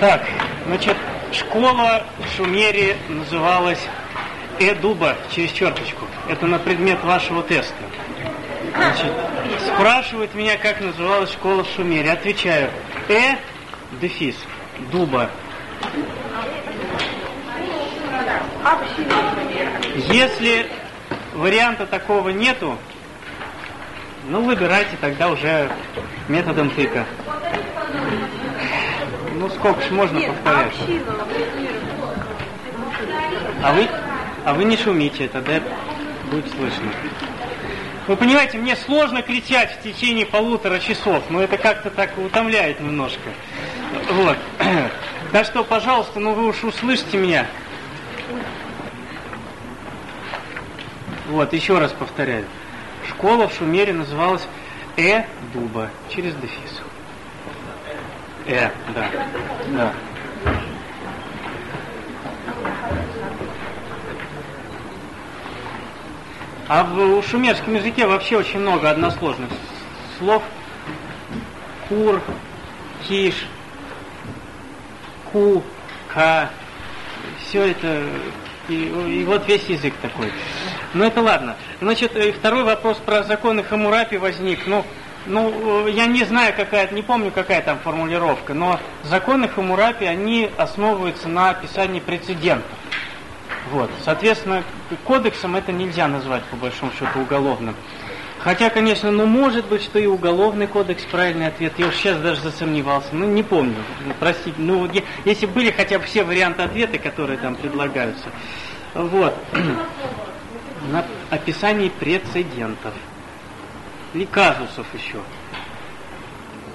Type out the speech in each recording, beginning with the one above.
Так, значит, школа в Шумере называлась Эдуба через черточку. Это на предмет вашего теста. Значит, спрашивают меня, как называлась школа в Шумере. Отвечаю, Э, дефис, дуба. Если варианта такого нету, ну, выбирайте тогда уже методом тыка. Ну, сколько ж можно Нет, повторять? А вы, а вы не шумите, тогда будет слышно. Вы понимаете, мне сложно кричать в течение полутора часов, но это как-то так утомляет немножко. Вот. Так что, пожалуйста, ну вы уж услышите меня. Вот, еще раз повторяю. Школа в Шумере называлась Э Дуба через дефис. Э, да. Да. А в шумерском языке вообще очень много односложных слов. Кур, киш, ку, ка. Все это, и, и вот весь язык такой. Ну это ладно. Значит, второй вопрос про законы Хамурапи возник. Ну, ну, я не знаю, какая, не помню, какая там формулировка, но законы Хамурапи, они основываются на описании прецедентов. Вот. Соответственно, кодексом это нельзя назвать, по большому счету, уголовным. Хотя, конечно, ну может быть, что и уголовный кодекс правильный ответ. Я уж сейчас даже засомневался. Ну, не помню. Простите. Ну, если были хотя бы все варианты ответа, которые там предлагаются. Вот. На описании прецедентов или казусов еще,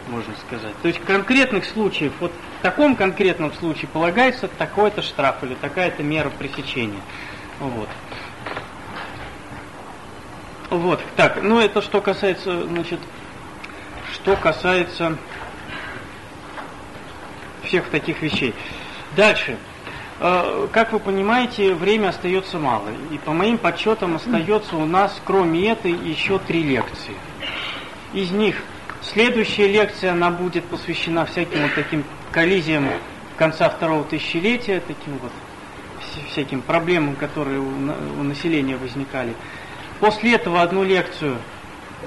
можно сказать. То есть конкретных случаев, вот в таком конкретном случае полагается такой-то штраф или такая-то мера пресечения. Вот. Вот, так, ну это что касается, значит, что касается всех таких вещей. Дальше. Э, как вы понимаете, время остается мало. И по моим подсчетам остается у нас, кроме этой, еще три лекции. Из них следующая лекция, она будет посвящена всяким вот таким коллизиям конца второго тысячелетия, таким вот всяким проблемам, которые у, населения возникали. После этого одну лекцию,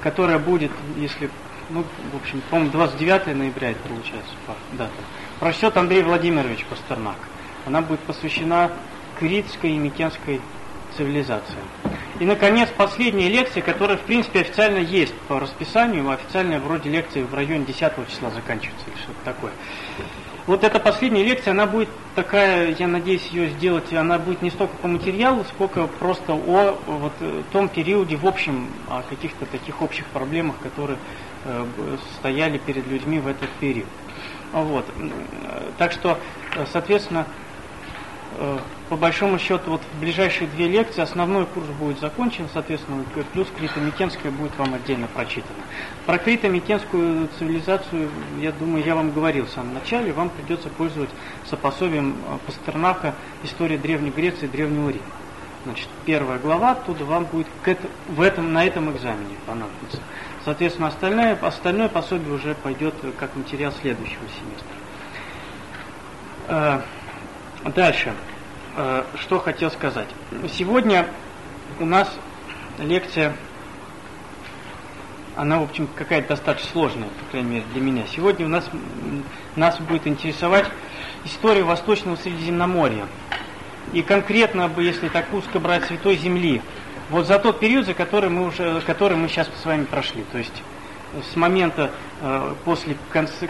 которая будет, если, ну, в общем, по-моему, 29 ноября это получается, дата, прочтет Андрей Владимирович Пастернак. Она будет посвящена критской и микенской цивилизации. И, наконец, последняя лекция, которая, в принципе, официально есть по расписанию, официальная вроде лекции в районе 10 числа заканчивается или что-то такое. Вот эта последняя лекция, она будет такая, я надеюсь ее сделать, она будет не столько по материалу, сколько просто о вот, том периоде в общем, о каких-то таких общих проблемах, которые э, стояли перед людьми в этот период. Вот. Так что, соответственно, Э, по большому счету, вот в ближайшие две лекции основной курс будет закончен, соответственно, плюс Крито-Микенская будет вам отдельно прочитана. Про Крито-Микенскую цивилизацию, я думаю, я вам говорил в самом начале, вам придется пользоваться пособием э, Пастернака «История Древней Греции и Древнего Рима». Значит, первая глава, оттуда вам будет к в этом, на этом экзамене понадобится. Соответственно, остальное, остальное пособие уже пойдет как материал следующего семестра. Дальше. Э, что хотел сказать. Сегодня у нас лекция, она, в общем, какая-то достаточно сложная, по крайней мере, для меня. Сегодня у нас, нас будет интересовать история Восточного Средиземноморья. И конкретно, если так узко брать Святой Земли, вот за тот период, за который мы уже, который мы сейчас с вами прошли. То есть с момента э, после конца,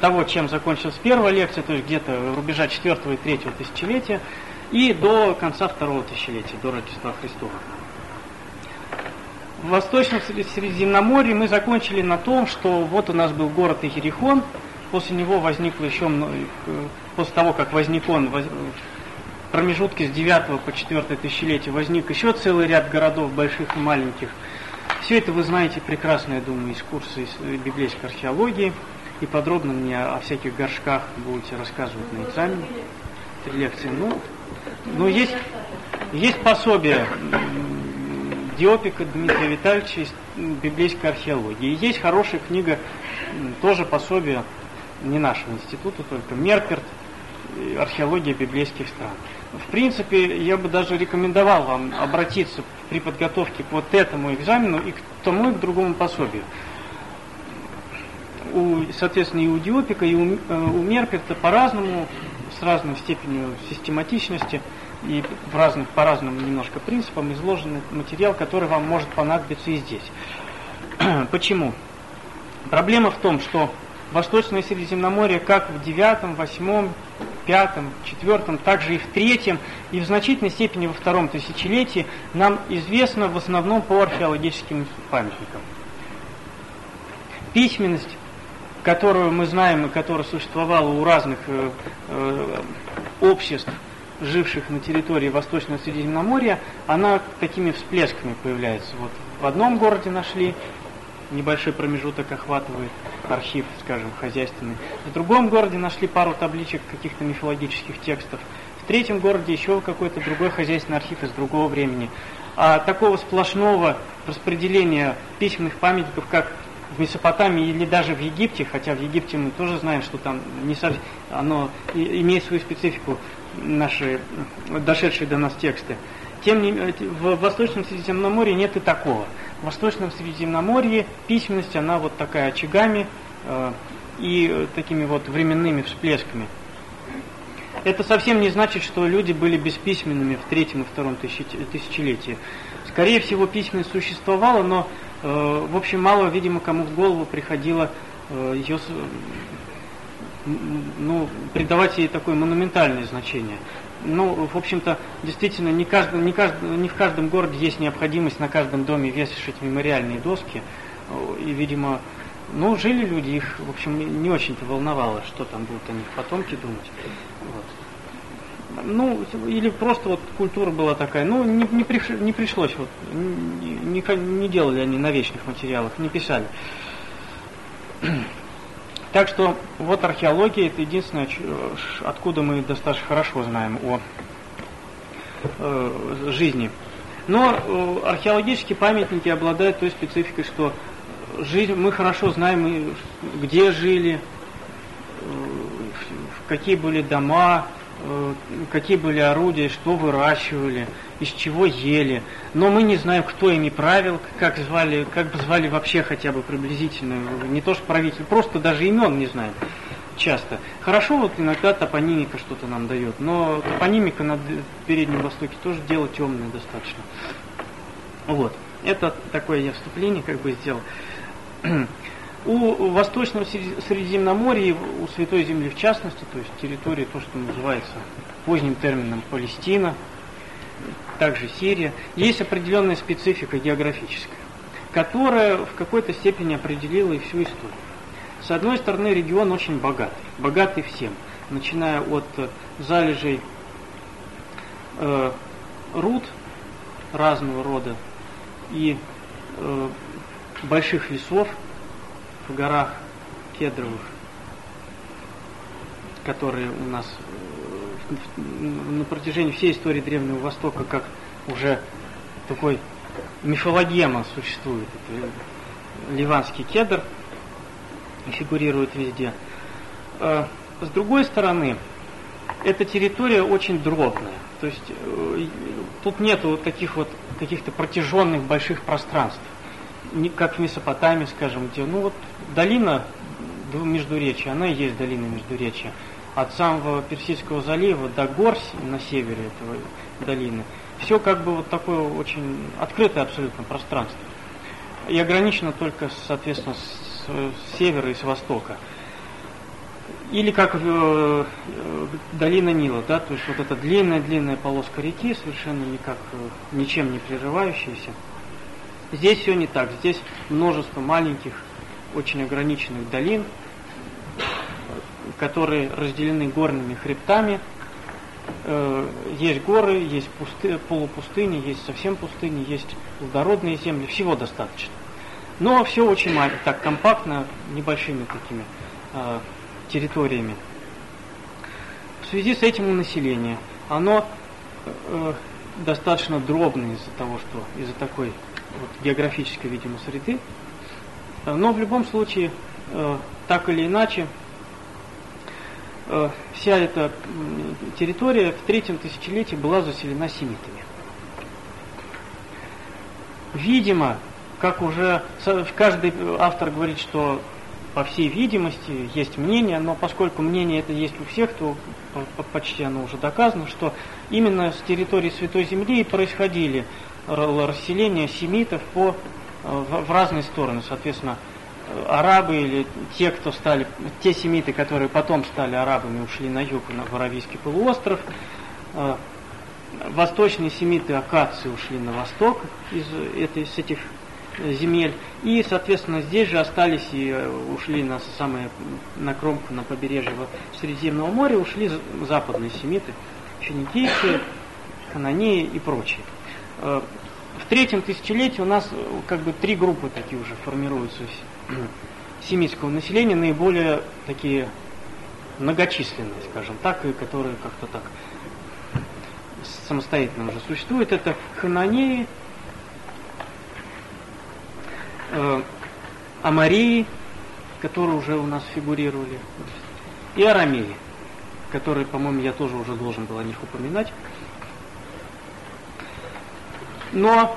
того, чем закончилась первая лекция, то есть где-то рубежа 4 и 3 тысячелетия, и до конца второго тысячелетия, до Рождества Христова. В Восточном Средиземноморье мы закончили на том, что вот у нас был город Иерихон, после него возникло еще, э, после того, как возник он, в промежутке с 9 по 4 тысячелетие возник еще целый ряд городов, больших и маленьких – все это вы знаете прекрасно, я думаю, из курса библейской археологии. И подробно мне о всяких горшках будете рассказывать на экзамене, три лекции. Ну, но есть, есть пособие Диопика Дмитрия Витальевича из библейской археологии. Есть хорошая книга, тоже пособие не нашего института, только Мерперт, археология библейских стран. В принципе, я бы даже рекомендовал вам обратиться при подготовке к вот этому экзамену и к тому и к другому пособию. У, соответственно, и у Диопика, и у, э, у Мерперта по-разному, с разной степенью систематичности и в разных, по разным немножко принципам изложен материал, который вам может понадобиться и здесь. Почему? Проблема в том, что Восточное Средиземноморье как в девятом, восьмом, пятом, четвертом, также и в третьем, и в значительной степени во втором тысячелетии нам известно в основном по археологическим памятникам. Письменность, которую мы знаем и которая существовала у разных э, э, обществ, живших на территории Восточного Средиземноморья, она такими всплесками появляется. Вот в одном городе нашли, небольшой промежуток охватывает архив, скажем, хозяйственный. В другом городе нашли пару табличек каких-то мифологических текстов. В третьем городе еще какой-то другой хозяйственный архив из другого времени. А такого сплошного распределения письменных памятников, как в Месопотамии или даже в Египте, хотя в Египте мы тоже знаем, что там не совсем, оно имеет свою специфику, наши дошедшие до нас тексты. Тем не менее, в Восточном Средиземноморье нет и такого. В Восточном Средиземноморье письменность, она вот такая очагами э, и такими вот временными всплесками. Это совсем не значит, что люди были бесписьменными в третьем и втором тысячелетии. Скорее всего, письменность существовала, но, э, в общем, мало, видимо, кому в голову приходило э, ее ну, придавать ей такое монументальное значение. Ну, в общем-то, действительно, не, каждый, не, каждый, не в каждом городе есть необходимость на каждом доме вешать мемориальные доски. И, видимо, ну, жили люди, их, в общем, не очень-то волновало, что там будут о них потомки думать. Вот. Ну, или просто вот культура была такая. Ну, не, не, приш, не пришлось, вот, не, не делали они на вечных материалах, не писали. Так что вот археология это единственное, откуда мы достаточно хорошо знаем о э, жизни. Но э, археологические памятники обладают той спецификой, что жизнь, мы хорошо знаем, где жили, э, какие были дома, э, какие были орудия, что выращивали из чего ели. Но мы не знаем, кто ими правил, как звали, как бы звали вообще хотя бы приблизительно, не то что правитель, просто даже имен не знаем часто. Хорошо, вот иногда топонимика что-то нам дает, но топонимика на Переднем Востоке тоже дело темное достаточно. Вот. Это такое я вступление как бы сделал. У Восточного Средиземноморья, у Святой Земли в частности, то есть территории, то, что называется поздним термином Палестина, также Сирия, есть определенная специфика географическая, которая в какой-то степени определила и всю историю. С одной стороны, регион очень богатый, богатый всем, начиная от э, залежей э, руд разного рода и э, больших лесов в горах кедровых, которые у нас на протяжении всей истории Древнего Востока как уже такой мифологема существует. Это ливанский кедр фигурирует везде. А, с другой стороны, эта территория очень дробная. То есть э, тут нету вот таких вот каких-то протяженных больших пространств. Не как в Месопотамии, скажем, где, ну вот долина Междуречия, она и есть долина Междуречия от самого Персидского залива до гор на севере этого долины. Все как бы вот такое очень открытое абсолютно пространство. И ограничено только, соответственно, с, севера и с востока. Или как в, э, долина Нила, да, то есть вот эта длинная-длинная полоска реки, совершенно никак, э, ничем не прерывающаяся. Здесь все не так. Здесь множество маленьких, очень ограниченных долин, которые разделены горными хребтами. Э, есть горы, есть пусты, полупустыни, есть совсем пустыни, есть плодородные земли, всего достаточно. Но все очень маленько, так компактно, небольшими такими э, территориями. В связи с этим население, оно э, достаточно дробное из-за того, что из-за такой вот, географической, видимо, среды. Но в любом случае, э, так или иначе, э, вся эта территория в третьем тысячелетии была заселена семитами. Видимо, как уже каждый автор говорит, что по всей видимости есть мнение, но поскольку мнение это есть у всех, то почти оно уже доказано, что именно с территории Святой Земли происходили расселения семитов по, э, в разные стороны. Соответственно, э, арабы или те, кто стали, те семиты, которые потом стали арабами, ушли на юг, на Аравийский полуостров. Э, восточные семиты акации ушли на восток из, этой, с этих земель. И, соответственно, здесь же остались и ушли на самые, на кромку, на побережье Средиземного моря, ушли западные семиты, финикийцы, хананеи и прочие. Э, в третьем тысячелетии у нас э, как бы три группы такие уже формируются семитского населения, наиболее такие многочисленные, скажем так, и которые как-то так самостоятельно уже существуют. Это хананеи, э, амарии, которые уже у нас фигурировали, и арамеи, которые, по-моему, я тоже уже должен был о них упоминать. Но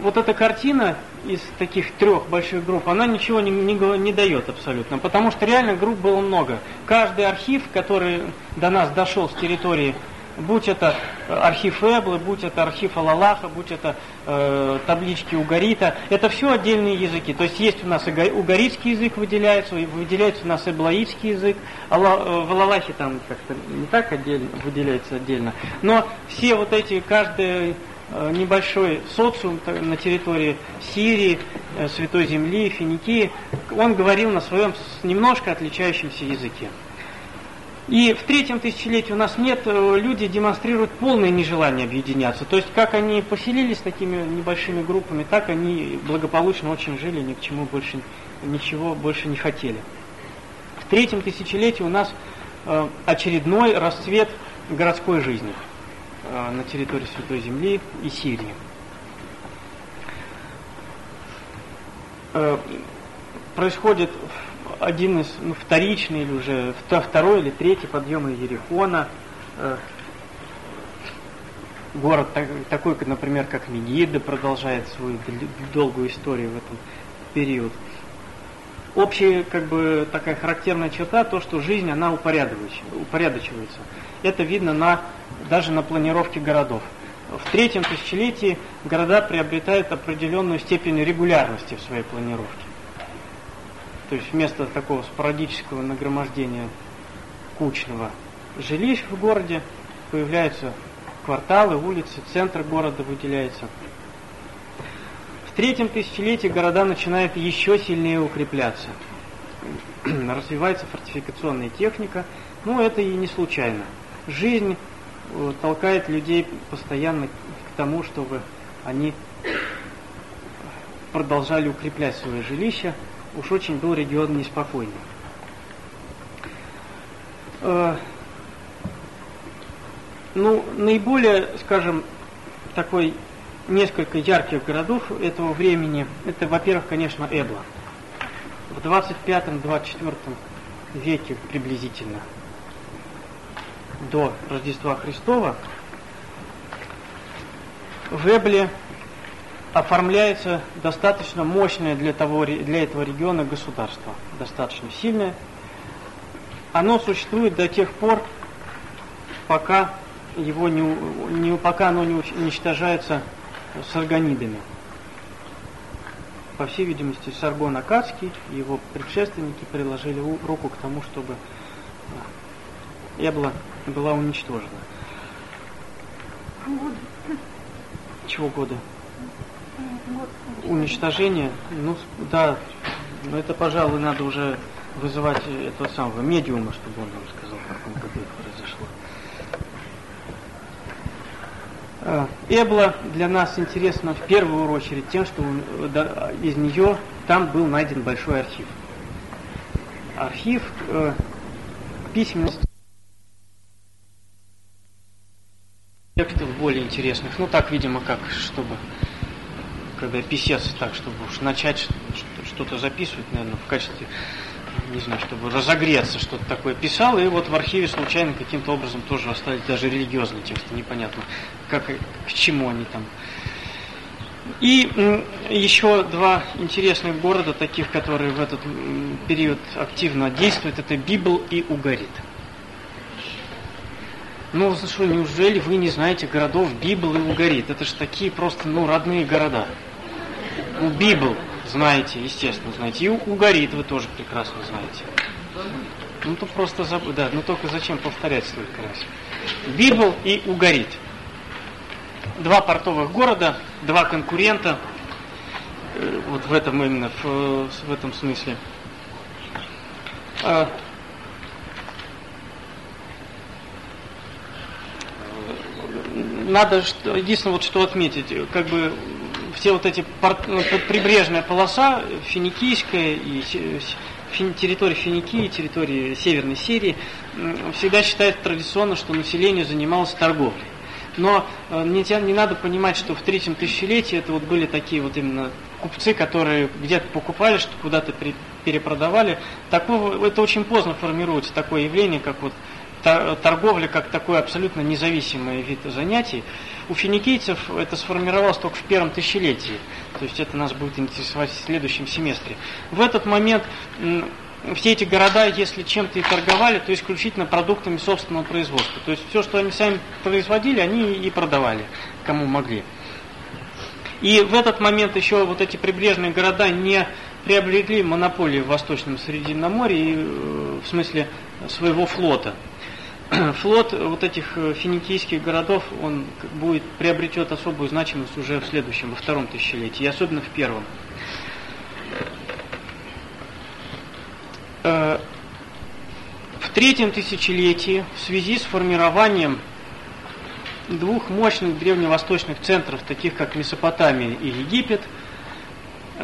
вот эта картина из таких трех больших групп, она ничего не, не, не дает абсолютно, потому что реально групп было много. Каждый архив, который до нас дошел с территории, будь это архив Эблы, будь это архив Алалаха, будь это э, таблички Угарита, это все отдельные языки. То есть есть у нас угаритский язык выделяется, выделяется у нас эблаитский язык, Алла, э, в Алалахе там как-то не так отдельно, выделяется отдельно. Но все вот эти, каждый Э, небольшой социум на территории Сирии, э, Святой Земли, Финикии, он говорил на своем немножко отличающемся языке. И в третьем тысячелетии у нас нет, э, люди демонстрируют полное нежелание объединяться. То есть, как они поселились такими небольшими группами, так они благополучно очень жили, ни к чему больше, ничего больше не хотели. В третьем тысячелетии у нас очередной расцвет городской жизни – Э, на территории Святой Земли и Сирии. Э, происходит один из, ну, вторичный или уже второй или третий подъем Ерехона. Э, город такой, например, как Мегида, продолжает свою долгую историю в этом период. Общая, как бы, такая характерная черта, то, что жизнь, она упорядочивается. Это видно на даже на планировке городов. В третьем тысячелетии города приобретают определенную степень регулярности в своей планировке. То есть вместо такого спорадического нагромождения кучного жилищ в городе появляются кварталы, улицы, центр города выделяется. В третьем тысячелетии города начинают еще сильнее укрепляться. Развивается фортификационная техника, но это и не случайно. Жизнь толкает людей постоянно к тому, чтобы они продолжали укреплять свое жилище. Уж очень был регион неспокойный. Э, ну, наиболее, скажем, такой несколько ярких городов этого времени, это, во-первых, конечно, Эбла. В 25-24 веке приблизительно – до Рождества Христова в Эбле оформляется достаточно мощное для, того, для этого региона государство, достаточно сильное. Оно существует до тех пор, пока, его не, не, пока оно не уничтожается саргонидами. По всей видимости, Саргон Акадский его предшественники приложили руку к тому, чтобы Эбла была уничтожена. Года. Чего года? Год. Уничтожение? Ну, да, но это, пожалуй, надо уже вызывать этого самого медиума, чтобы он нам сказал, в каком году это произошло. А, Эбла для нас интересна в первую очередь тем, что из нее там был найден большой архив. Архив э, письменности текстов более интересных. Ну так, видимо, как, чтобы, когда писец, так, чтобы уж начать что-то записывать, наверное, в качестве не знаю, чтобы разогреться, что-то такое писал, и вот в архиве случайно каким-то образом тоже остались даже религиозные тексты, непонятно, как, к чему они там. И еще два интересных города, таких, которые в этот период активно действуют, это Библ и Угарит. Ну, что, неужели вы не знаете городов Библ и Угарит? Это же такие просто, ну, родные города. У Библ знаете, естественно, знаете. И Угарит вы тоже прекрасно знаете. Ну, то просто забыть, да, ну только зачем повторять столько раз. Библ и Угарит. Два портовых города, два конкурента, э, вот в этом именно, в, в этом смысле. Надо единственное вот что отметить, как бы все вот эти ну, прибрежная полоса финикийская и территория Финикии, территории Северной Сирии, всегда считают традиционно, что население занималось торговлей. Но э, не, не надо понимать, что в третьем тысячелетии это вот были такие вот именно купцы, которые где-то покупали, что куда-то перепродавали. Такого, это очень поздно формируется такое явление, как вот торговля как такой абсолютно независимый вид занятий. У финикийцев это сформировалось только в первом тысячелетии. То есть это нас будет интересовать в следующем семестре. В этот момент все эти города, если чем-то и торговали, то исключительно продуктами собственного производства. То есть все, что они сами производили, они и продавали, кому могли. И в этот момент еще вот эти прибрежные города не приобрели монополию в Восточном Средиземноморье, э, в смысле своего флота. флот вот этих э, финикийских городов, он будет, приобретет особую значимость уже в следующем, во втором тысячелетии, и особенно в первом. Э, в третьем тысячелетии в связи с формированием двух мощных древневосточных центров, таких как Месопотамия и Египет,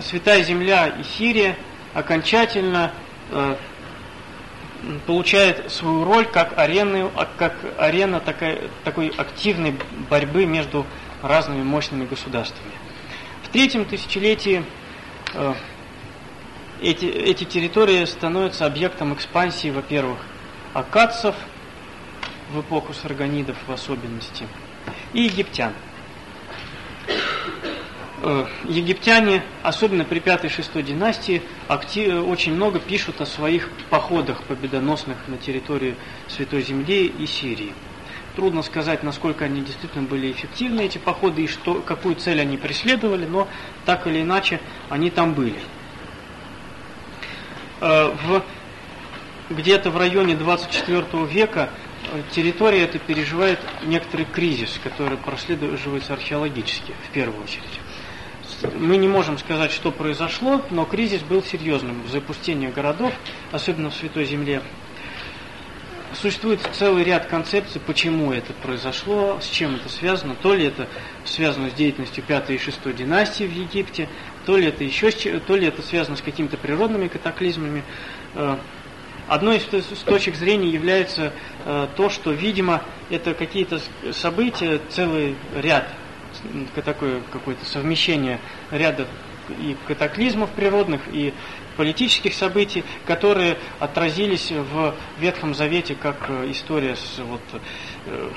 Святая Земля и Сирия окончательно э, получает свою роль как, арены, как арена такой, такой активной борьбы между разными мощными государствами. В третьем тысячелетии э, эти, эти территории становятся объектом экспансии, во-первых, акадцев в эпоху сарганидов в особенности, и египтян. Э, египтяне, особенно при пятой шестой династии, актив, очень много пишут о своих походах победоносных на территории Святой Земли и Сирии. Трудно сказать, насколько они действительно были эффективны, эти походы, и что, какую цель они преследовали, но так или иначе они там были. Э, в, где-то в районе 24 века э, территория эта переживает некоторый кризис, который прослеживается археологически, в первую очередь мы не можем сказать, что произошло, но кризис был серьезным. Запустение городов, особенно в Святой Земле. Существует целый ряд концепций, почему это произошло, с чем это связано. То ли это связано с деятельностью пятой и шестой династии в Египте, то ли это еще, то ли это связано с какими-то природными катаклизмами. Э, одной из точек зрения является э, то, что, видимо, это какие-то события, целый ряд такое какое-то совмещение ряда и катаклизмов природных, и политических событий, которые отразились в Ветхом Завете, как э, история с вот, э,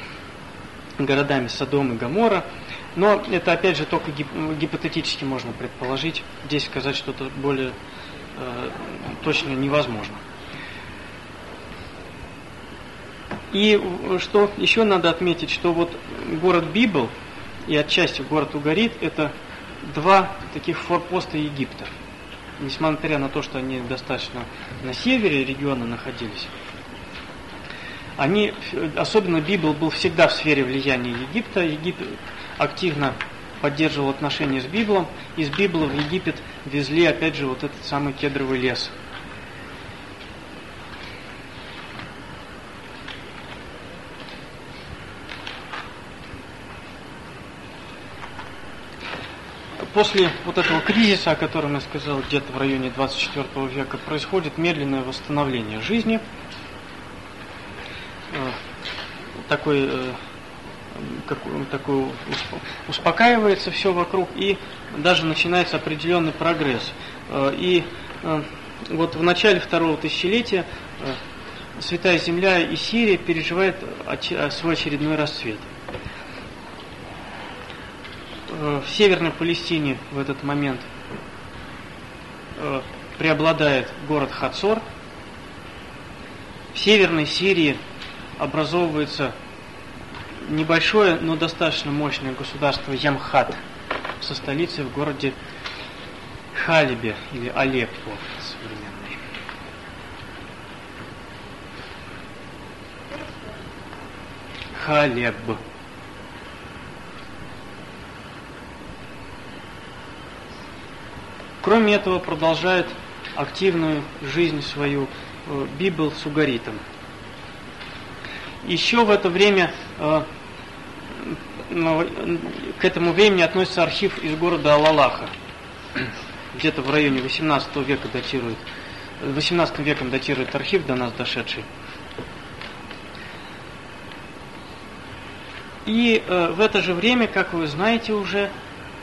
городами Содом и Гамора. Но это, опять же, только гипотетически можно предположить. Здесь сказать что-то более э, точно невозможно. И что еще надо отметить, что вот город Библ, и отчасти город Угарит – это два таких форпоста Египта. Несмотря на то, что они достаточно на севере региона находились, они, особенно Библ был всегда в сфере влияния Египта. Египет активно поддерживал отношения с Библом. Из Библа в Египет везли, опять же, вот этот самый кедровый лес – после вот этого кризиса, о котором я сказал, где-то в районе 24 века, происходит медленное восстановление жизни. Э, такой, э, такой успокаивается все вокруг, и даже начинается определенный прогресс. Э, и вот в начале второго тысячелетия Святая Земля и Сирия переживают свой очередной расцвет. В Северной Палестине в этот момент преобладает город Хацор. В Северной Сирии образовывается небольшое, но достаточно мощное государство Ямхат со столицей в городе Халибе или Алеппо современный. Халеб. Кроме этого, продолжает активную жизнь свою э, Библ Сугаритом. Еще в это время э, к этому времени относится архив из города Алалаха, где-то в районе 18 века датирует, 18 веком датирует архив до нас дошедший. И э, в это же время, как вы знаете уже,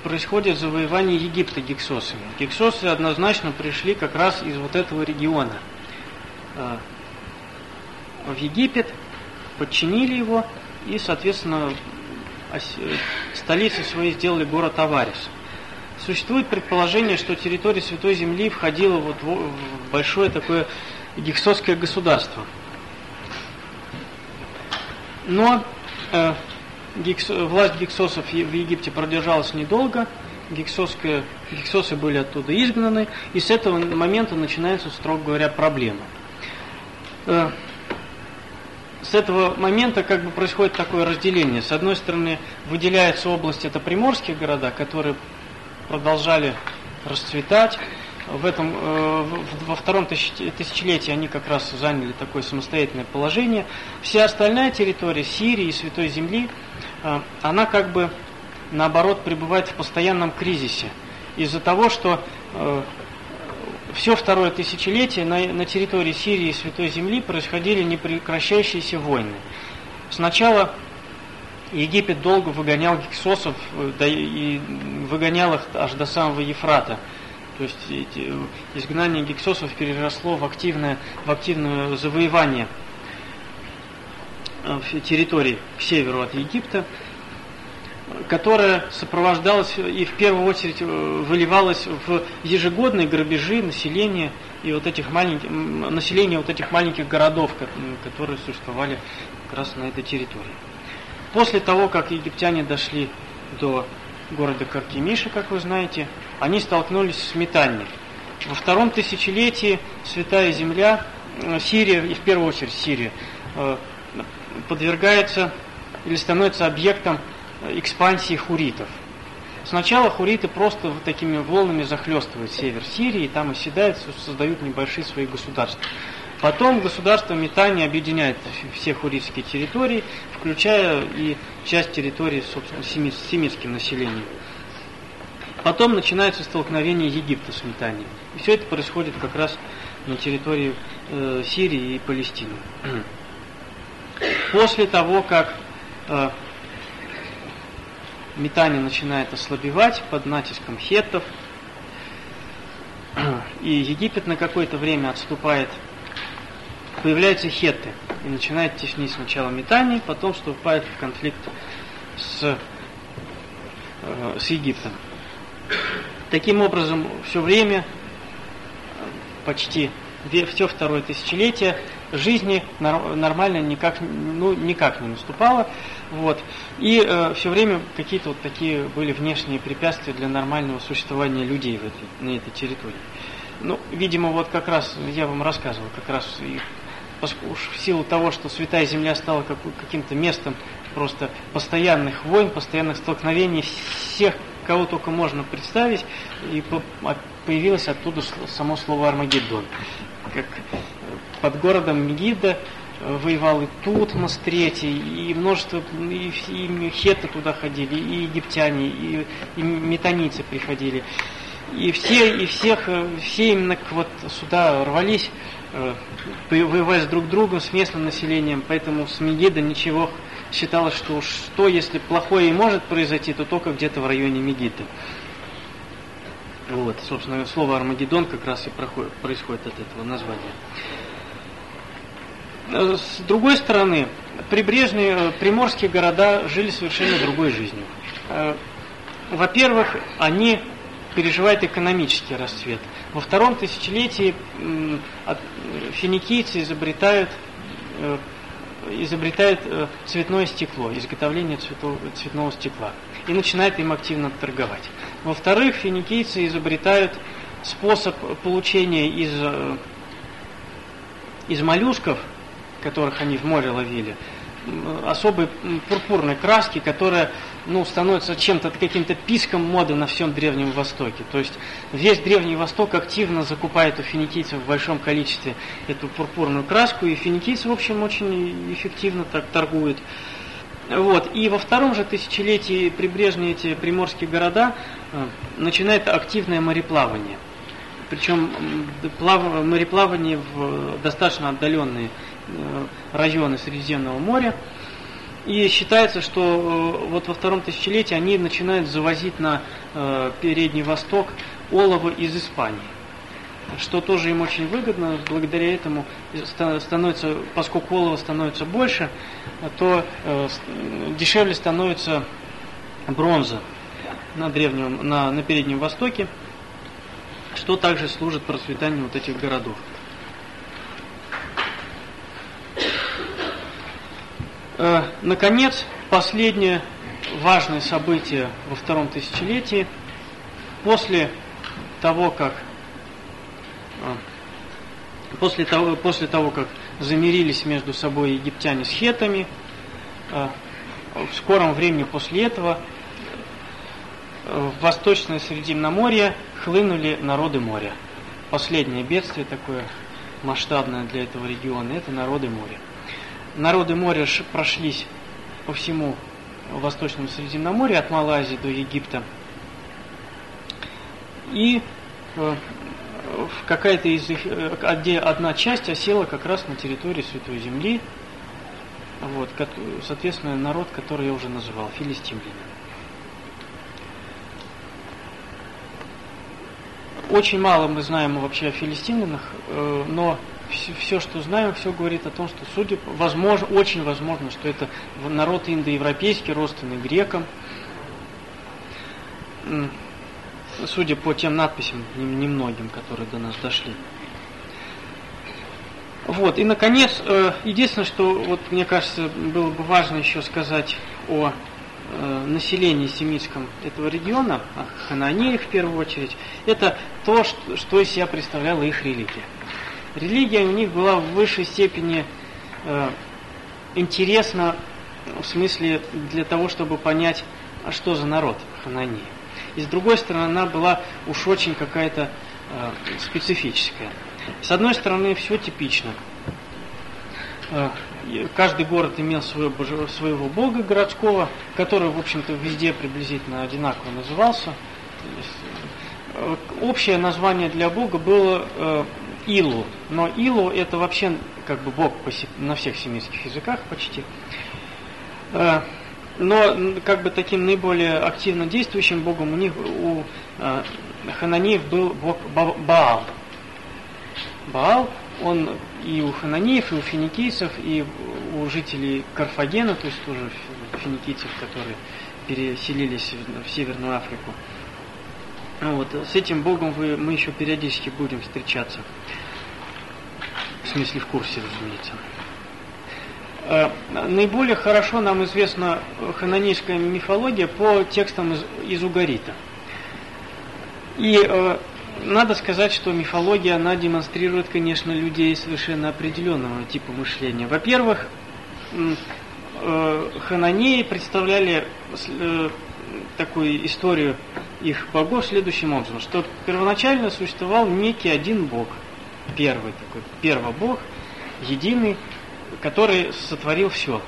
происходит завоевание Египта гексосами. Гексосы однозначно пришли как раз из вот этого региона э, в Египет, подчинили его и, соответственно, столицей своей сделали город Аварис. Существует предположение, что территория Святой Земли входила вот в большое такое гексосское государство. Но э, гекс, власть гексосов в Египте продержалась недолго, гексосские, гексосы были оттуда изгнаны, и с этого момента начинается, строго говоря, проблема. Э, с этого момента как бы происходит такое разделение. С одной стороны, выделяется область, это приморские города, которые продолжали расцветать. В этом, э, во втором тысячелетии они как раз заняли такое самостоятельное положение. Вся остальная территория Сирии и Святой Земли, э, она как бы наоборот пребывает в постоянном кризисе. Из-за того, что э, все второе тысячелетие на, территории Сирии и Святой Земли происходили непрекращающиеся войны. Сначала Египет долго выгонял гексосов да, и выгонял их аж до самого Ефрата. То есть эти, изгнание гексосов переросло в активное, в активное завоевание э, территорий к северу от Египта которая сопровождалась и в первую очередь э, выливалась в ежегодные грабежи населения и вот этих маленьких населения вот этих маленьких городов, которые существовали как раз на этой территории. После того, как египтяне дошли до города Каркемиша, как вы знаете, они столкнулись с метанием. Во втором тысячелетии Святая Земля, э, Сирия, и в первую очередь Сирия, э, подвергается или становится объектом экспансии хуритов. Сначала хуриты просто вот такими волнами захлестывают север Сирии, и там оседают, создают небольшие свои государства. Потом государство Метания объединяет все хуритские территории, включая и часть территории, собственно, семитским населением. Потом начинается столкновение Египта с Метанией. И все это происходит как раз на территории э, Сирии и Палестины. После того, как э, метание начинает ослабевать под натиском хеттов, и Египет на какое-то время отступает, появляются хетты, и начинает теснить сначала метание, потом вступает в конфликт с, э, с Египтом. Таким образом, все время, почти все второе тысячелетие, жизни нормально никак, ну, никак не наступало. Вот. И э, все время какие-то вот такие были внешние препятствия для нормального существования людей в этой, на этой территории. Ну, видимо, вот как раз я вам рассказывал, как раз и в силу того, что Святая Земля стала каким-то местом просто постоянных войн, постоянных столкновений всех, кого только можно представить, и появилось оттуда само слово Армагеддон. Как под городом Мегида э, воевал и Тутмос III, и множество, и, и хеты туда ходили, и египтяне, и, и метаницы приходили. И все, и всех, э, все именно вот сюда рвались, э, воевать друг другом, с местным населением, поэтому с Мегида ничего считалось, что что, если плохое и может произойти, то только где-то в районе Мегиды. Вот, собственно, слово Армагеддон как раз и проходит, происходит от этого названия. Э, с другой стороны, прибрежные э, приморские города жили совершенно другой жизнью. Э, во-первых, они переживают экономический расцвет. Во втором тысячелетии финикийцы изобретают, изобретают цветное стекло, изготовление цветного стекла и начинают им активно торговать. Во-вторых, финикийцы изобретают способ получения из, из моллюсков которых они в море ловили, особой пурпурной краски, которая ну, становится чем-то, каким-то писком моды на всем Древнем Востоке. То есть весь Древний Восток активно закупает у финикийцев в большом количестве эту пурпурную краску, и финикийцы, в общем, очень эффективно так торгуют. Вот. И во втором же тысячелетии прибрежные эти приморские города э, начинает активное мореплавание. Причем мореплавание в достаточно отдаленные Э, районы Средиземного моря. И считается, что э, вот во втором тысячелетии они начинают завозить на э, Передний Восток олово из Испании. Что тоже им очень выгодно, благодаря этому становится, поскольку олова становится больше, то дешевле становится бронза на, древнем, на, на Переднем Востоке, что также служит процветанию вот этих городов. Наконец, последнее важное событие во втором тысячелетии, после того, как э, после того, после того, как замирились между собой египтяне с хетами, э, в скором времени после этого в Восточное Средиземноморье хлынули народы моря. Последнее бедствие такое масштабное для этого региона – это народы моря народы моря прошлись по всему Восточному Средиземноморью, от Малайзии до Египта. И э, какая-то из их, э, одна часть осела как раз на территории Святой Земли, вот, соответственно, народ, который я уже называл, филистимляне. Очень мало мы знаем вообще о филистимлянах, э, но все, все, что знаем, все говорит о том, что, судя, возможно, очень возможно, что это народ индоевропейский, родственный грекам. Судя по тем надписям, немногим, которые до нас дошли. Вот, и наконец, э, единственное, что вот мне кажется, было бы важно еще сказать о э, населении семитском этого региона, о хананеях в первую очередь, это то, что из себя представляла их религия религия у них была в высшей степени э, интересна в смысле для того, чтобы понять, а что за народ Ханании. И с другой стороны, она была уж очень какая-то э, специфическая. С одной стороны, все типично. Э, каждый город имел своего, своего бога городского, который, в общем-то, везде приблизительно одинаково назывался. Э, общее название для бога было э, Илу. Но Илу это вообще как бы бог на всех семитских языках почти. Э, но как бы таким наиболее активно действующим богом у них, у э, хананиев был бог Баал. Баал, он и у хананиев, и у финикийцев, и у жителей Карфагена, то есть тоже финикийцев, которые переселились в Северную Африку. Вот, с этим Богом вы, мы еще периодически будем встречаться. В смысле, в курсе, разумеется. Э, наиболее хорошо нам известна хананейская мифология по текстам из, из Угарита. И э, надо сказать, что мифология, она демонстрирует, конечно, людей совершенно определенного типа мышления. Во-первых, э, хананеи представляли э, такую историю их богов следующим образом, что первоначально существовал некий один бог, первый такой, первый бог, единый, который сотворил все.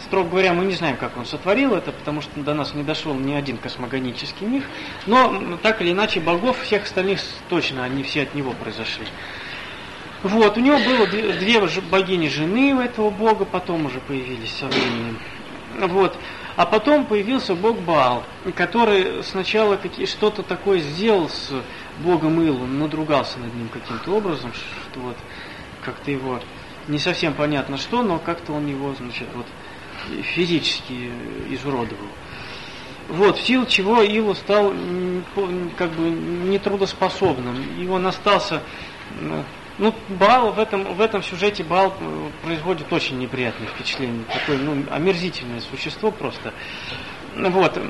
Строго говоря, мы не знаем, как он сотворил это, потому что до нас не дошел ни один космогонический миф, но так или иначе богов всех остальных точно, они все от него произошли. Вот, у него было две богини жены у этого бога, потом уже появились со временем. Вот. А потом появился бог Баал, который сначала что-то такое сделал с богом Илу, надругался над ним каким-то образом, что вот как-то его не совсем понятно что, но как-то он его, значит, вот физически изуродовал. Вот, в силу чего Илу стал как бы нетрудоспособным, и он остался ну, Бал в этом, в этом сюжете Бал э, производит очень неприятное впечатление. Такое, ну, омерзительное существо просто. Вот.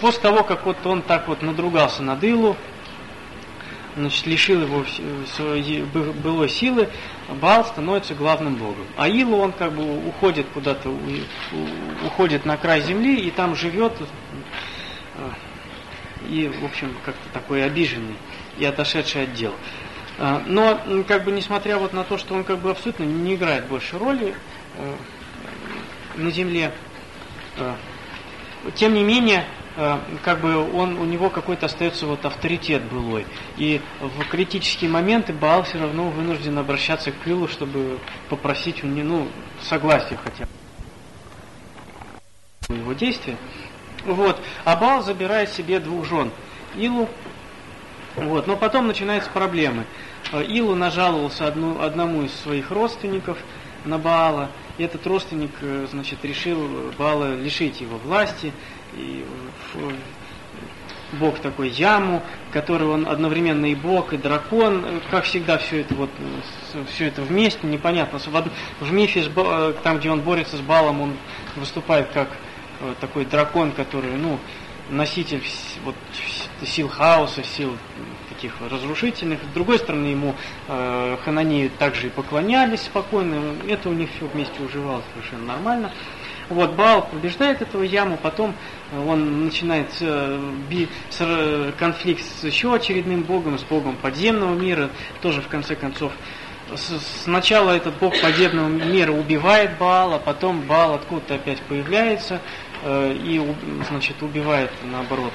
После того, как вот он так вот надругался над Илу, значит, лишил его своей былой силы, Бал становится главным богом. А Илу он как бы уходит куда-то, уходит на край земли и там живет, э, и, в общем, как-то такой обиженный и отошедший от дел. А, но, как бы, несмотря вот на то, что он как бы абсолютно не играет больше роли э, на Земле, э, тем не менее, э, как бы он, у него какой-то остается вот авторитет былой. И в критические моменты Баал все равно вынужден обращаться к Илу, чтобы попросить у него ну, согласия хотя бы его действия. Вот. А Баал забирает себе двух жен. Илу вот. Но потом начинаются проблемы. Э, Илу нажаловался одну, одному из своих родственников на Баала, и этот родственник, э, значит, решил Баала лишить его власти, и Бог такой яму, который он одновременно и Бог, и дракон, как всегда все это вот все это вместе, непонятно. В, в мифе, э, там, где он борется с Балом, он выступает как такой дракон, который, ну, носитель вот, сил хаоса, сил таких разрушительных. С другой стороны, ему э, хананеи также и поклонялись спокойно. Это у них все вместе уживалось совершенно нормально. Вот, Баал побеждает этого яму, потом он начинает э, би, с, э, конфликт с еще очередным богом, с богом подземного мира, тоже в конце концов сначала этот бог подземного мира убивает Баала, потом Баал откуда-то опять появляется э, и, значит, убивает, наоборот,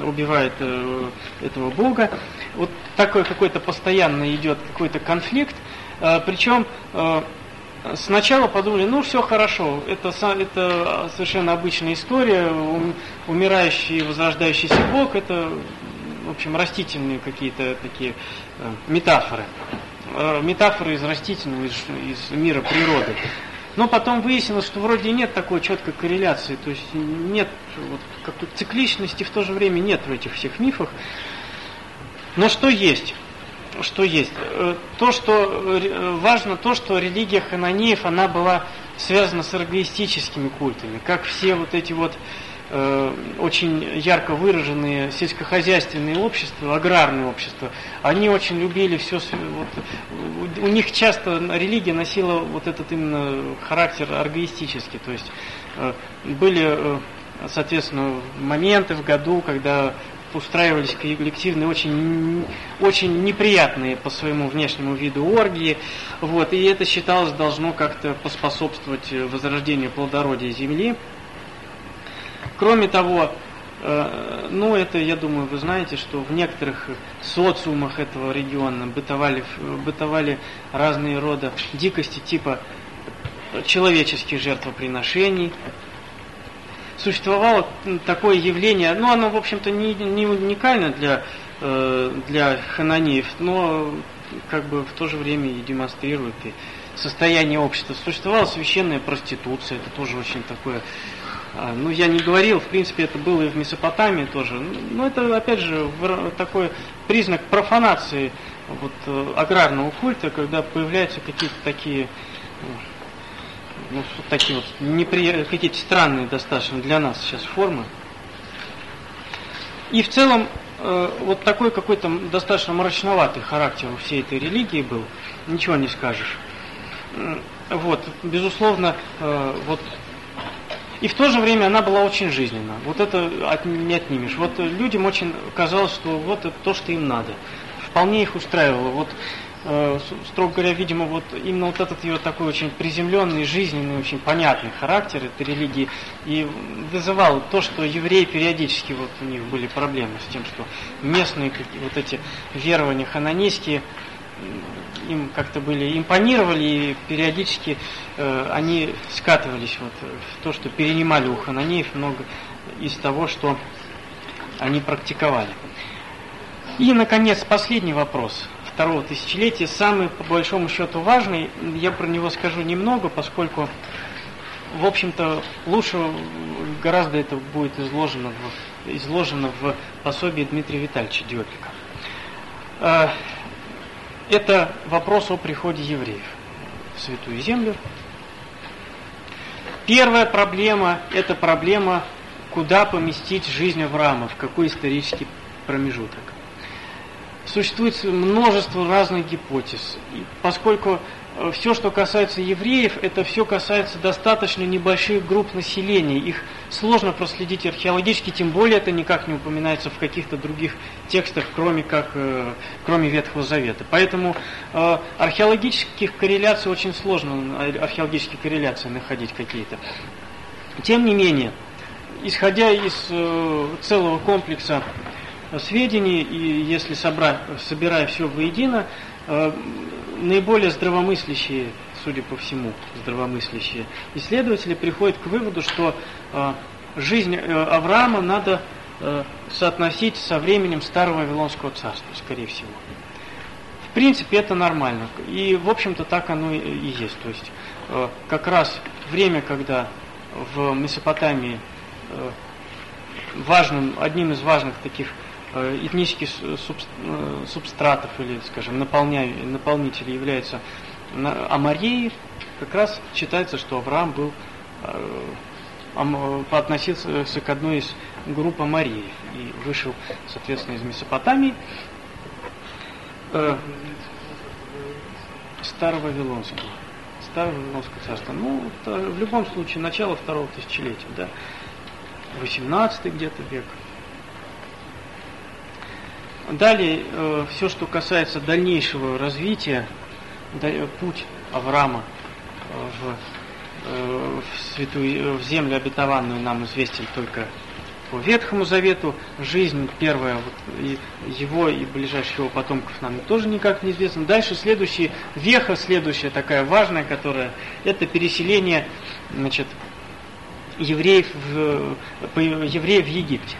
убивает э, этого бога. Вот такой какой-то постоянно идет какой-то конфликт. Э, причем э, сначала подумали, ну все хорошо, это, это совершенно обычная история, умирающий и возрождающийся бог, это в общем растительные какие-то такие э, метафоры. Э, метафоры из растительного, из, из мира природы. Но потом выяснилось, что вроде нет такой четкой корреляции, то есть нет вот, какой-то цикличности, в то же время нет в этих всех мифах. Но что есть? Что есть? Э, то, что э, важно, то, что религия хананеев, она была связана с аргоистическими культами, как все вот эти вот очень ярко выраженные сельскохозяйственные общества, аграрные общества, они очень любили все, вот, у них часто религия носила вот этот именно характер аргоистический, то есть э, были, э, соответственно, моменты в году, когда устраивались коллективные, очень, очень неприятные по своему внешнему виду оргии, вот, и это считалось должно как-то поспособствовать возрождению плодородия земли. Кроме того, э, ну это, я думаю, вы знаете, что в некоторых социумах этого региона бытовали, бытовали разные рода дикости типа человеческих жертвоприношений. Существовало такое явление, ну оно, в общем-то, не, не уникально для, э, для хананеев, но как бы в то же время и демонстрирует и состояние общества. Существовала священная проституция, это тоже очень такое ну, я не говорил, в принципе, это было и в Месопотамии тоже. Но это, опять же, такой признак профанации вот, э, аграрного культа, когда появляются какие-то такие, ну, такие вот непри... какие-то странные достаточно для нас сейчас формы. И в целом, э, вот такой какой-то достаточно мрачноватый характер у всей этой религии был, ничего не скажешь. Вот, безусловно, э, вот и в то же время она была очень жизненна. Вот это от, не отнимешь. Вот людям очень казалось, что вот это то, что им надо. Вполне их устраивало. Вот э, строго говоря, видимо, вот именно вот этот ее такой очень приземленный, жизненный, очень понятный характер этой религии и вызывал то, что евреи периодически вот у них были проблемы с тем, что местные вот эти верования хананейские им как-то были импонировали, и периодически э, они скатывались вот в то, что перенимали у хананеев много из того, что они практиковали. И, наконец, последний вопрос второго тысячелетия, самый, по большому счету, важный. Я про него скажу немного, поскольку, в общем-то, лучше гораздо это будет изложено в, изложено в пособии Дмитрия Витальевича Дёдлика. Это вопрос о приходе евреев в Святую Землю. Первая проблема – это проблема, куда поместить жизнь Авраама, в какой исторический промежуток. Существует множество разных гипотез. И поскольку все, что касается евреев, это все касается достаточно небольших групп населения. Их сложно проследить археологически, тем более это никак не упоминается в каких-то других текстах, кроме, как, э, кроме Ветхого Завета. Поэтому э, археологических корреляций очень сложно, археологические корреляции находить какие-то. Тем не менее, исходя из целого комплекса сведений, и если собрать, собирая все воедино, наиболее здравомыслящие, судя по всему, здравомыслящие исследователи приходят к выводу, что э, жизнь э, Авраама надо э, соотносить со временем Старого Вавилонского царства, скорее всего. В принципе, это нормально. И, в общем-то, так оно и есть. То есть, э, как раз время, когда в Месопотамии э, важным, одним из важных таких Э, этнических э, субстратов или, скажем, наполнителей являются амарии, как раз считается, что Авраам был э, относился к одной из групп амариев и вышел, соответственно, из Месопотамии Старого Вавилонского. Старого Вавилонского царства. Ну, в любом случае, начало второго тысячелетия, да, 18 где-то век. Далее, э, все, что касается дальнейшего развития, путь Авраама э, в, э, в, святую, в землю обетованную нам известен только по Ветхому Завету. Жизнь первая его и ближайших его потомков нам тоже никак не известна. Дальше следующий, веха следующая такая важная, которая, это переселение значит, евреев в, евреев в Египте.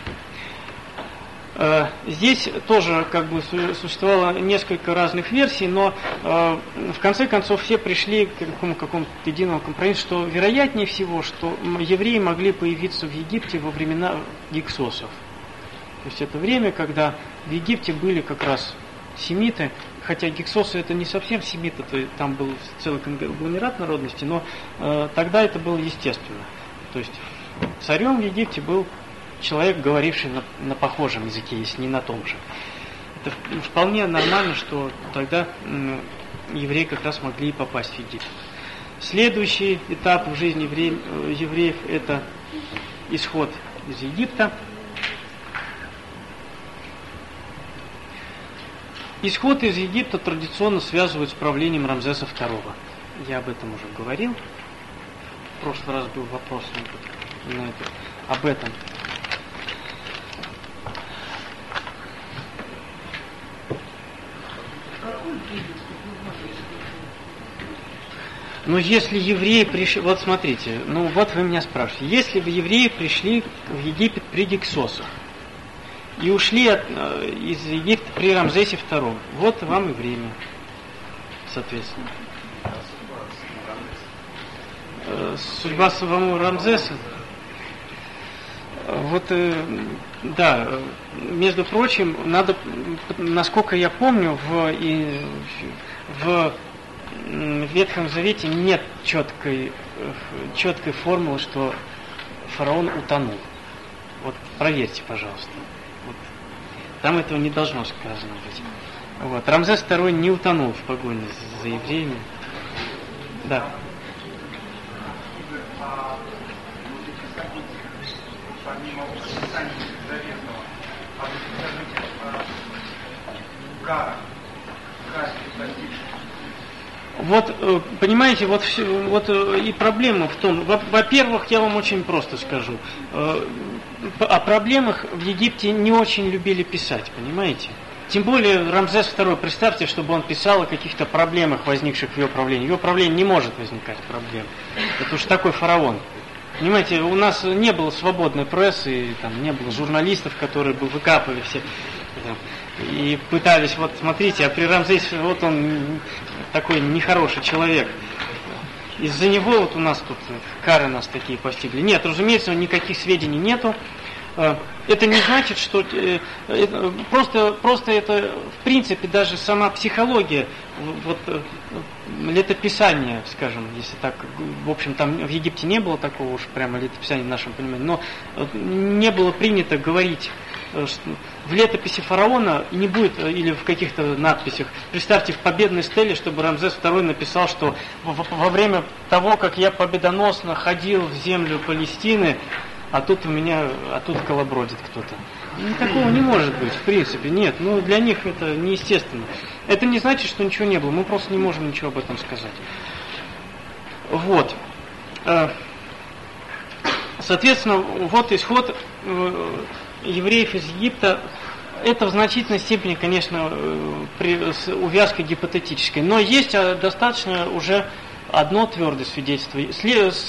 Э, здесь тоже как бы существовало несколько разных версий, но э, в конце концов все пришли к какому какому-то единому компромиссу, что вероятнее всего, что евреи могли появиться в Египте во времена гиксосов. То есть это время, когда в Египте были как раз семиты, хотя гиксосы это не совсем семиты, там был целый конгломерат народности, но э, тогда это было естественно. То есть царем в Египте был человек, говоривший на, на похожем языке, если не на том же. Это вполне нормально, что тогда евреи как раз могли попасть в Египет. Следующий этап в жизни евреев, евреев – это исход из Египта. Исход из Египта традиционно связывают с правлением Рамзеса II. Я об этом уже говорил. В прошлый раз был вопрос на это, об этом. Но если евреи пришли, вот смотрите, ну вот вы меня спрашиваете, если бы евреи пришли в Египет при Гексосах и ушли от, э, из Египта при Рамзесе II, вот вам и время, соответственно. Э, судьба самого Рамзеса, вот, э, да, между прочим, надо, насколько я помню, в, в в Ветхом Завете нет четкой, четкой формулы, что фараон утонул. Вот проверьте, пожалуйста. Вот. Там этого не должно сказано быть. Вот. Рамзес II не утонул в погоне за евреями. Да. Вот, э, понимаете, вот, вот э, и проблема в том, во-первых, я вам очень просто скажу, э, о проблемах в Египте не очень любили писать, понимаете? Тем более Рамзес II, представьте, чтобы он писал о каких-то проблемах, возникших в его правлении. В его правлении не может возникать проблем. Это уж такой фараон. Понимаете, у нас не было свободной прессы, там, не было журналистов, которые бы выкапывали все и пытались, вот смотрите, а при Рамзесе, вот он такой нехороший человек. Из-за него вот у нас тут кары нас такие постигли. Нет, разумеется, никаких сведений нету. Э, это не значит, что э, просто, просто это в принципе даже сама психология, вот э, летописание, скажем, если так, в общем, там в Египте не было такого уж прямо летописания в нашем понимании, но не было принято говорить в летописи фараона не будет, или в каких-то надписях, представьте, в победной стеле, чтобы Рамзес II написал, что во время того, как я победоносно ходил в землю Палестины, а тут у меня, а тут колобродит кто-то. Ну, такого не может быть, в принципе, нет. Ну, для них это неестественно. Это не значит, что ничего не было, мы просто не можем ничего об этом сказать. Вот. Э, соответственно, вот исход э, евреев из Египта. Это в значительной степени, конечно, э, увязка гипотетической. Но есть достаточно уже одно твердое свидетельство.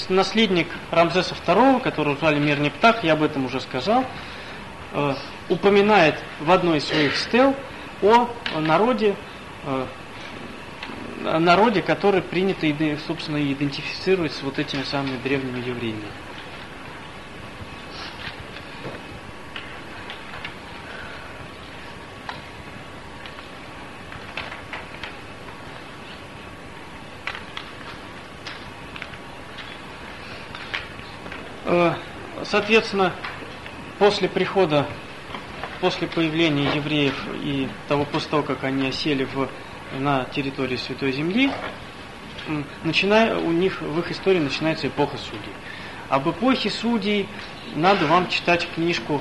Наследник Рамзеса II, которого звали Мир Птах, я об этом уже сказал, э, упоминает в одной из своих стел о народе, э, народе, который принято, собственно, идентифицировать с вот этими самыми древними евреями. Соответственно, после прихода, после появления евреев и того, после того, как они осели в, на территории Святой Земли, начиная, у них в их истории начинается эпоха судей. Об эпохе судей надо вам читать книжку,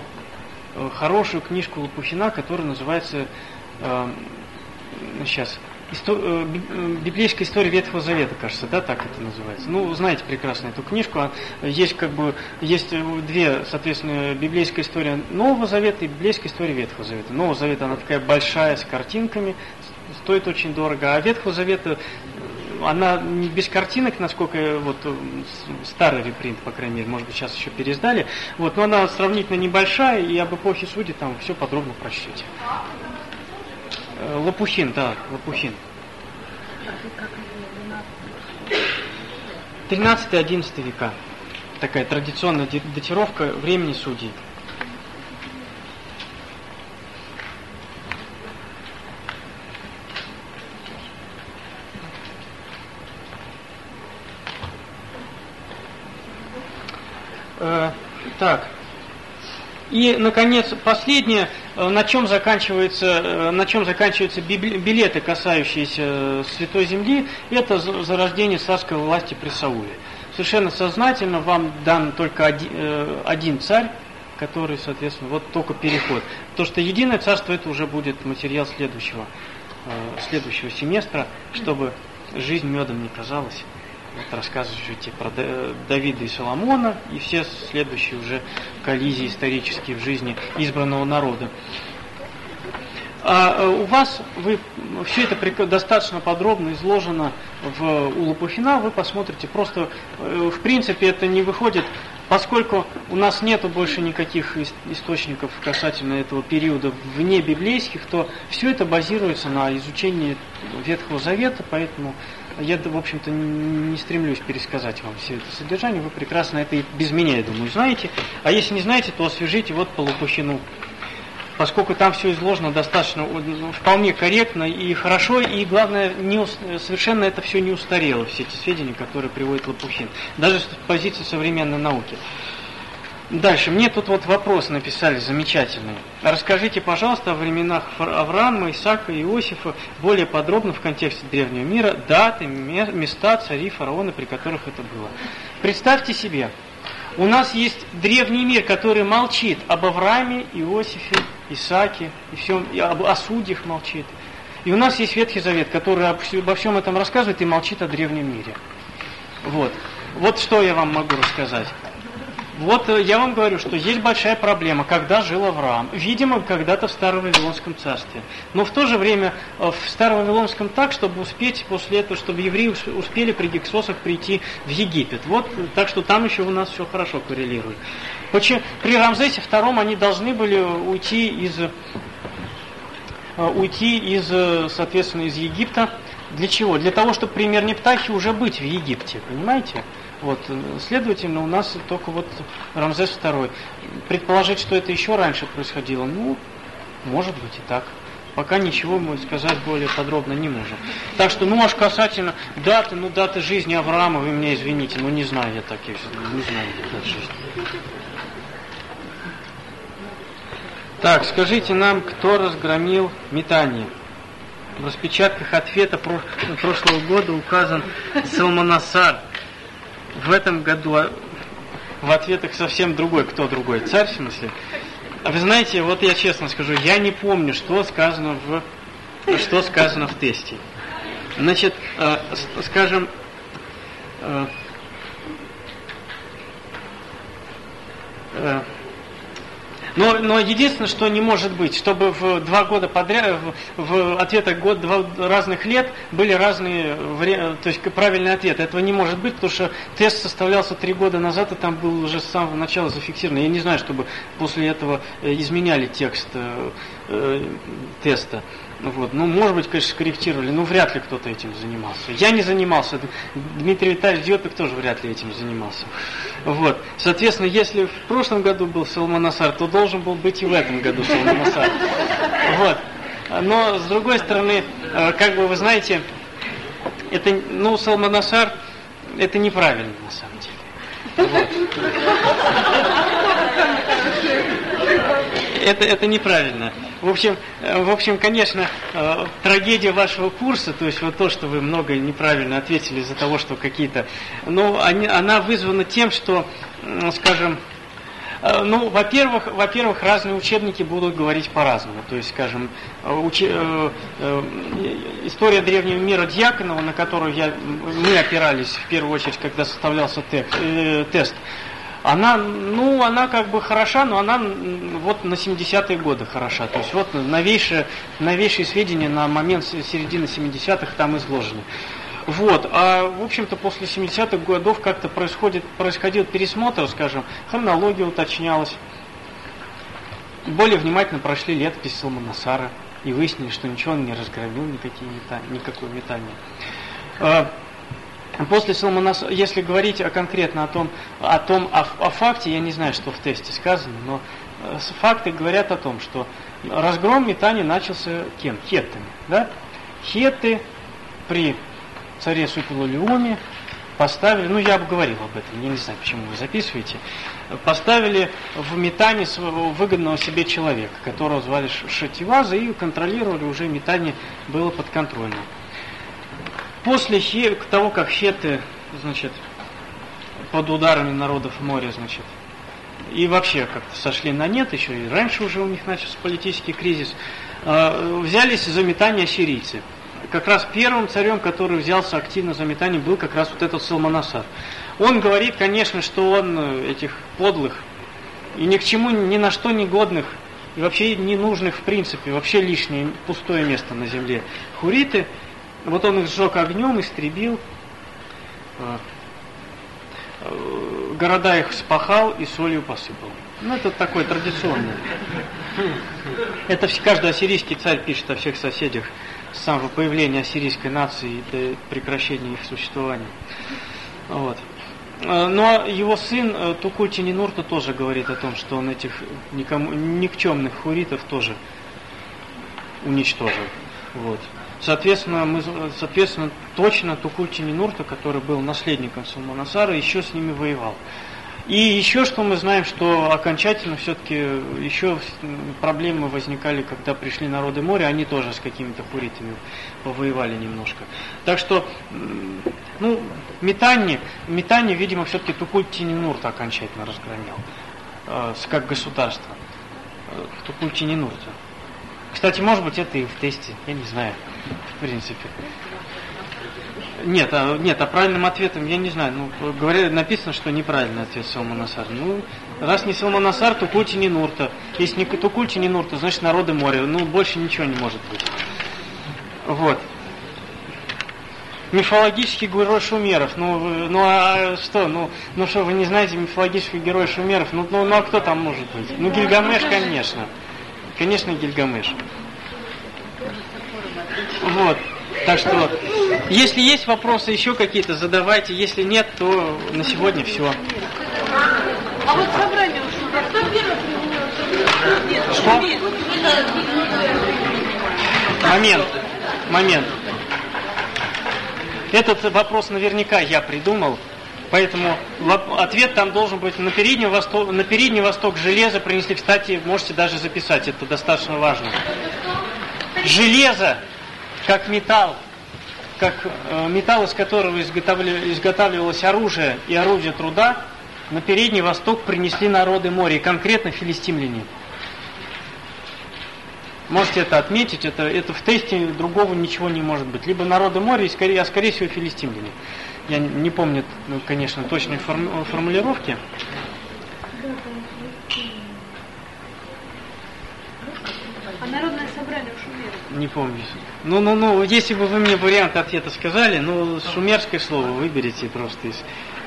э, хорошую книжку Лопухина, которая называется, э, сейчас, Исто... Э, э, библейская история Ветхого Завета, кажется, да, так это называется. Ну, знаете прекрасно эту книжку. А есть как бы есть две, соответственно, библейская история Нового Завета и библейская история Ветхого Завета. Нового Завета она такая большая с картинками, стоит очень дорого, а Ветхого Завета она без картинок, насколько вот старый репринт, по крайней мере, может быть, сейчас еще переиздали. Вот, но она сравнительно небольшая, и об эпохе судей там все подробно прочтете. Лопухин, да, Лопухин. 13-11 века. Такая традиционная датировка времени судей. Э, так. И, наконец, последнее, э, на чем заканчивается, э, на чем заканчиваются билеты, касающиеся э, Святой Земли, это зарождение царской власти при Сауле. Совершенно сознательно вам дан только один, один царь, который, соответственно, вот только переход. То, что единое царство, это уже будет материал следующего, следующего семестра, чтобы жизнь медом не казалась вот рассказываете про Давида и Соломона и все следующие уже коллизии исторические в жизни избранного народа. А э, у вас вы, все это достаточно подробно изложено в, у Лопухина, вы посмотрите. Просто, э, в принципе, это не выходит, поскольку у нас нету больше никаких источников касательно этого периода вне библейских, то все это базируется на изучении Ветхого Завета, поэтому я, в общем-то, не стремлюсь пересказать вам все это содержание, вы прекрасно это и без меня, я думаю, знаете. А если не знаете, то освежите вот по Лопухину, поскольку там все изложено достаточно, вполне корректно и хорошо, и главное, не, совершенно это все не устарело, все эти сведения, которые приводит Лопухин, даже с позиции современной науки. Дальше. Мне тут вот вопрос написали замечательный. Расскажите, пожалуйста, о временах Авраама, Исаака и Иосифа более подробно в контексте древнего мира, даты, места, цари, фараоны, при которых это было. Представьте себе, у нас есть древний мир, который молчит об Аврааме, Иосифе, Исааке, и всем, и об, о судьях молчит. И у нас есть Ветхий Завет, который обо всем этом рассказывает и молчит о древнем мире. Вот. Вот что я вам могу рассказать. Вот э, я вам говорю, что есть большая проблема, когда жил Авраам. Видимо, когда-то в Старо-Вавилонском царстве. Но в то же время э, в Старо-Вавилонском так, чтобы успеть после этого, чтобы евреи успели при Гексосах прийти в Египет. Вот, так что там еще у нас все хорошо коррелирует. Почему? При Рамзесе II они должны были уйти из, э, уйти из, соответственно, из Египта. Для чего? Для того, чтобы при Мернептахе уже быть в Египте, понимаете? Вот, следовательно, у нас только вот Рамзес II. Предположить, что это еще раньше происходило, ну, может быть и так. Пока ничего мы сказать более подробно не можем. Так что, ну, аж касательно даты, ну, даты жизни Авраама, вы меня извините, ну, не знаю я таких, не знаю даты жизни. Так, скажите нам, кто разгромил метание? В распечатках ответа прошлого года указан Салманасар в этом году а, в ответах совсем другой. Кто другой? Царь, в смысле? А вы знаете, вот я честно скажу, я не помню, что сказано в, что сказано в тесте. Значит, э, скажем, э, э, но, но единственное, что не может быть, чтобы в два года подряд, в, в ответах год, два разных лет были разные, то есть правильный ответ. Этого не может быть, потому что тест составлялся три года назад, и там был уже с самого начала зафиксирован. Я не знаю, чтобы после этого э, изменяли текст э, э, теста. Вот. Ну, может быть, конечно, скорректировали, но вряд ли кто-то этим занимался. Я не занимался, Дмитрий Витальевич Диопик тоже вряд ли этим занимался. Вот. Соответственно, если в прошлом году был Салманасар, то должен был быть и в этом году Салманасар. Вот. Но, с другой стороны, э, как бы вы знаете, это, ну, Салманасар, это неправильно на самом деле. Вот. Это, это неправильно. В общем, э, в общем, конечно, э, трагедия вашего курса, то есть вот то, что вы много неправильно ответили из-за того, что какие-то... Ну, она вызвана тем, что, скажем, э, ну, во-первых, во-первых, разные учебники будут говорить по-разному. То есть, скажем, учи, э, э, история древнего мира Дьяконова, на которую я, мы опирались в первую очередь, когда составлялся текст, э, тест, она, ну, она как бы хороша, но она вот на 70-е годы хороша. То есть вот новейшие, новейшие сведения на момент середины 70-х там изложены. Вот, а в общем-то после 70-х годов как-то происходит, происходил пересмотр, скажем, хронология уточнялась. Более внимательно прошли летопись Салманасара и выяснили, что ничего он не разгромил, никакие метания, никакое метание. После Салманас, если говорить конкретно о том, о, том о, о факте, я не знаю, что в тесте сказано, но э, факты говорят о том, что разгром метания начался кем? Хеттами. Да? Хетты при царе Супилулиуме поставили, ну я бы говорил об этом, я не знаю, почему вы записываете, поставили в метание своего выгодного себе человека, которого звали Шативаза, и контролировали уже метание было подконтрольно. После того, как хеты, значит, под ударами народов моря, значит, и вообще как-то сошли на нет, еще и раньше уже у них начался политический кризис, э, взялись за метание сирийцы. Как раз первым царем, который взялся активно за метание, был как раз вот этот Салманасар. Он говорит, конечно, что он э, этих подлых и ни к чему, ни на что не годных и вообще ненужных в принципе, вообще лишнее, пустое место на земле. Хуриты – вот он их сжег огнем, истребил, а, э, города их спахал и солью посыпал. Ну, это такое традиционное. Это каждый ассирийский царь пишет о всех соседях с самого появления ассирийской нации до прекращения их существования. Вот. А, но его сын э, Тукульти Нинурта тоже говорит о том, что он этих никому, никчемных хуритов тоже уничтожил. Вот. Соответственно, мы, соответственно, точно Тукульти Минурта, который был наследником Салманасара, еще с ними воевал. И еще что мы знаем, что окончательно все-таки еще проблемы возникали, когда пришли народы моря, они тоже с какими-то хуритами повоевали немножко. Так что, ну, метание, метание видимо, все-таки Тукульти Нинурта окончательно разгромил, э, как государство. Э, Тукульти Нинурта. Кстати, может быть, это и в тесте, я не знаю, в принципе. Нет, а, нет, а правильным ответом я не знаю. Ну, говорят, написано, что неправильный ответ Салманасар. Ну, раз не Салманасар, то Культи не Нурта. Если не то Культи не Нурта, значит народы моря. Ну, больше ничего не может быть. Вот. Мифологический герой Шумеров. Ну, ну а что? Ну, ну что, вы не знаете мифологический герой Шумеров? Ну, ну, ну а кто там может быть? Ну, Гильгамеш, конечно. Конечно, Гильгамеш. Вот. Так что, если есть вопросы еще какие-то, задавайте. Если нет, то на сегодня все. А вот собрание первый Что? Момент. Момент. Этот вопрос наверняка я придумал, поэтому ответ там должен быть на Передний Восток, на Передний Восток железо принесли. Кстати, можете даже записать, это достаточно важно. Железо как металл, как э, металл, из которого изготавливалось оружие и орудие труда, на Передний Восток принесли народы моря, и конкретно филистимляне. Можете это отметить, это, это в тесте другого ничего не может быть. Либо народы моря, и скорее, а скорее всего филистимляне. Я не помню, ну, конечно, точной формулировки. А народное собрание у Шумера? Не помню. Ну, ну, ну, если бы вы мне вариант ответа сказали, ну, шумерское слово выберите просто из,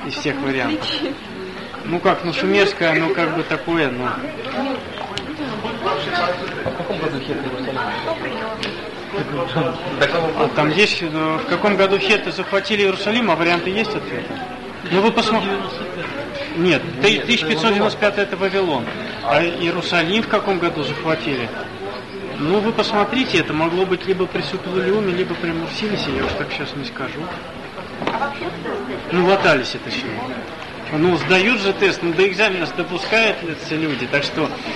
из всех вариантов. Ну как, ну шумерское, оно как бы такое, ну. А в каком году Хет А там есть, в каком году Хетты захватили Иерусалим, а варианты есть ответа? Ну вы посмотрите. Нет, 1595 это Вавилон. А Иерусалим в каком году захватили? Ну, вы посмотрите, это могло быть либо при Супилулиуме, либо при Мурсилисе, я уж так сейчас не скажу. Ну, в Аталисе, точнее. Ну, сдают же тест, ну, до экзамена допускают люди, так что